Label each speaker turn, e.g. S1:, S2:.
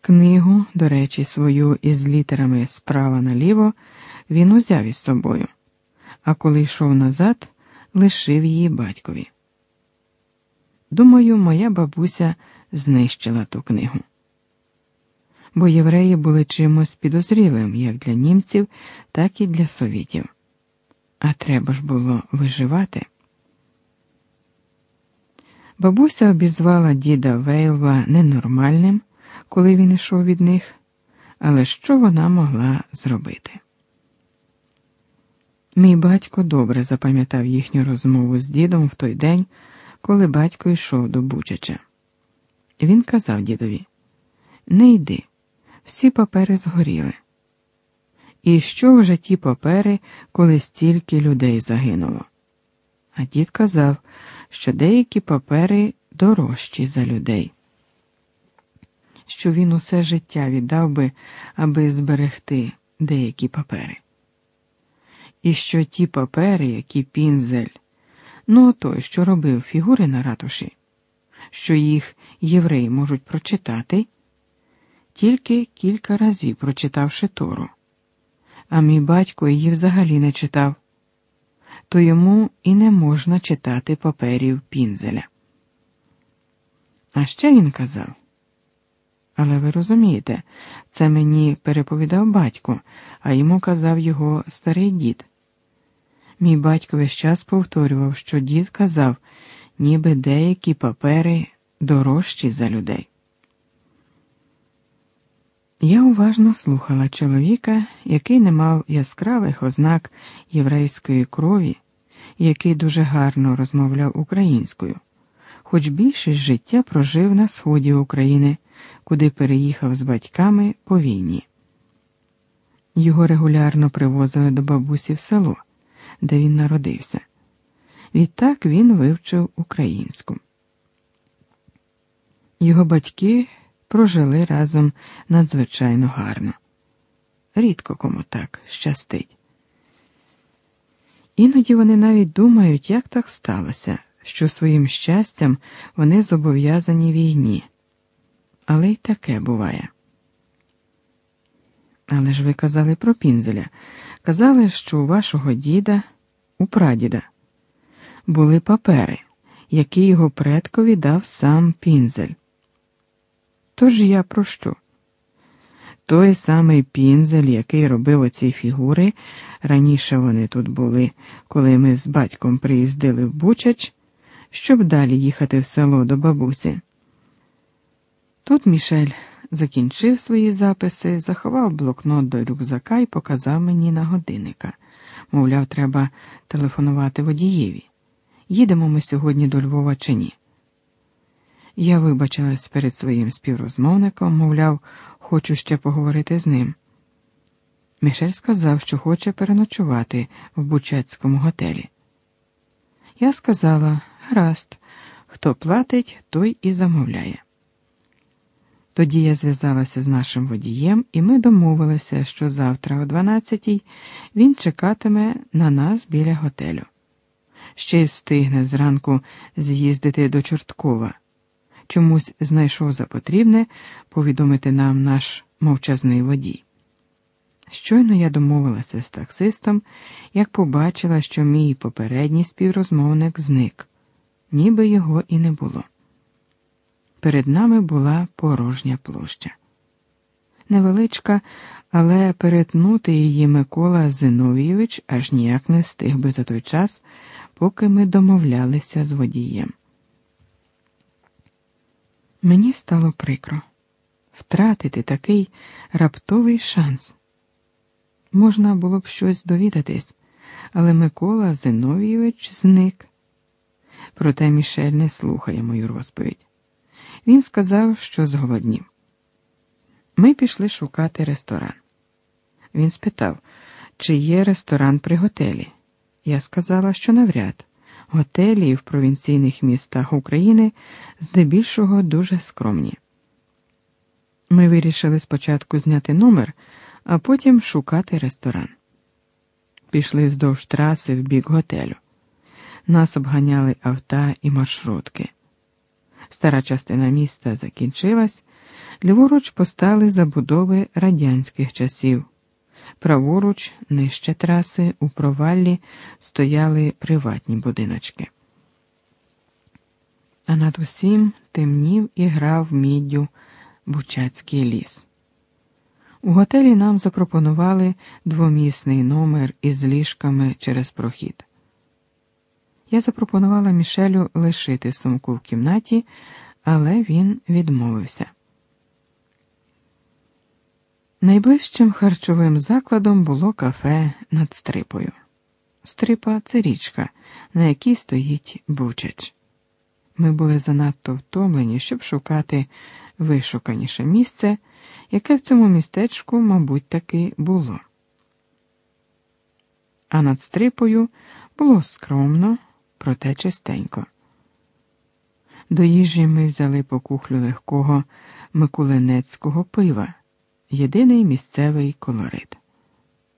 S1: Книгу, до речі, свою із літерами справа наліво він узяв із собою, а коли йшов назад, лишив її батькові. Думаю, моя бабуся знищила ту книгу. Бо євреї були чимось підозрілим як для німців, так і для совітів. А треба ж було виживати. Бабуся обізвала діда Вейвла ненормальним, коли він йшов від них, але що вона могла зробити? Мій батько добре запам'ятав їхню розмову з дідом в той день, коли батько йшов до Бучача. Він казав дідові: Не йди, всі папери згоріли. І що вже ті папери, коли стільки людей загинуло? А дід казав, що деякі папери дорожчі за людей, що він усе життя віддав би, аби зберегти деякі папери. І що ті папери, які пінзель, ну той, що робив фігури на ратуші, що їх євреї можуть прочитати, тільки кілька разів прочитавши Тору, а мій батько її взагалі не читав то йому і не можна читати паперів пінзеля. А ще він казав. Але ви розумієте, це мені переповідав батько, а йому казав його старий дід. Мій батько весь час повторював, що дід казав, ніби деякі папери дорожчі за людей. Я уважно слухала чоловіка, який не мав яскравих ознак єврейської крові, який дуже гарно розмовляв українською, хоч більшість життя прожив на сході України, куди переїхав з батьками по війні. Його регулярно привозили до бабусі в село, де він народився. Відтак він вивчив українську. Його батьки прожили разом надзвичайно гарно. Рідко кому так щастить. Іноді вони навіть думають, як так сталося, що своїм щастям вони зобов'язані війні. Але й таке буває. Але ж ви казали про пінзеля. Казали, що у вашого діда, у прадіда, були папери, які його предкові дав сам пінзель. Тож я про що? Той самий пінзель, який робив оці фігури, раніше вони тут були, коли ми з батьком приїздили в Бучач, щоб далі їхати в село до бабусі. Тут Мішель закінчив свої записи, заховав блокнот до рюкзака і показав мені на годинника. Мовляв, треба телефонувати водієві. Їдемо ми сьогодні до Львова чи ні. Я вибачилась перед своїм співрозмовником, мовляв, хочу ще поговорити з ним. Мішель сказав, що хоче переночувати в Бучацькому готелі. Я сказала гаразд, хто платить, той і замовляє. Тоді я зв'язалася з нашим водієм, і ми домовилися, що завтра, о 12-й, він чекатиме на нас біля готелю. Ще й встигне зранку з'їздити до Чорткова чомусь знайшов за потрібне повідомити нам наш мовчазний водій. Щойно я домовилася з таксистом, як побачила, що мій попередній співрозмовник зник, ніби його і не було. Перед нами була порожня площа. Невеличка, але перетнути її Микола Зиновійович аж ніяк не встиг би за той час, поки ми домовлялися з водієм. Мені стало прикро втратити такий раптовий шанс. Можна було б щось довідатись, але Микола Зиновійович зник. Проте Мішель не слухає мою розповідь. Він сказав, що зголоднів. Ми пішли шукати ресторан. Він спитав, чи є ресторан при готелі. Я сказала, що навряд. Готелі в провінційних містах України здебільшого дуже скромні. Ми вирішили спочатку зняти номер, а потім шукати ресторан. Пішли вздовж траси в бік готелю. Нас обганяли авто і маршрутки. Стара частина міста закінчилась. Ліворуч постали забудови радянських часів. Праворуч, нижче траси, у проваллі стояли приватні будиночки. А над усім темнів і грав міддю Бучацький ліс. У готелі нам запропонували двомісний номер із ліжками через прохід. Я запропонувала Мішелю лишити сумку в кімнаті, але він відмовився. Найближчим харчовим закладом було кафе над стрипою. Стрипа це річка, на якій стоїть Бучач. Ми були занадто втомлені, щоб шукати вишуканіше місце, яке в цьому містечку, мабуть, таки було. А над стрипою було скромно, проте чистенько. До їжі ми взяли по кухлю легкого микулинецького пива єдиний місцевий колорит.